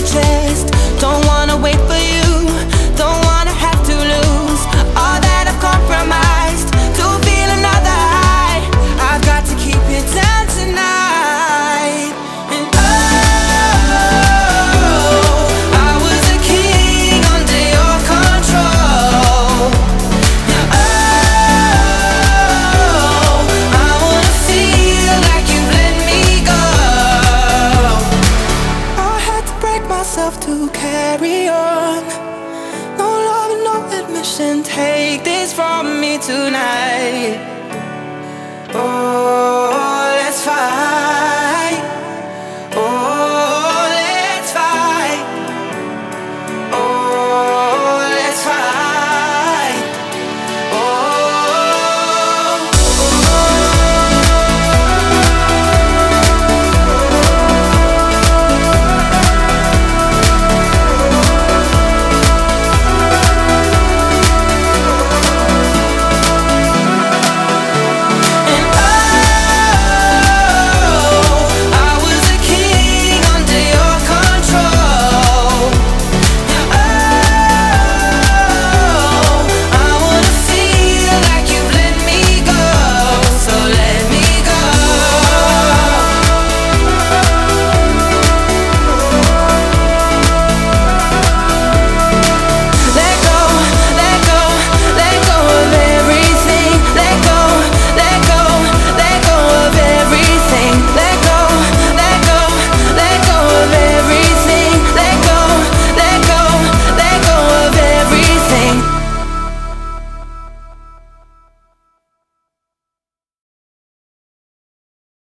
noche passion. Take this from me tonight. Oh.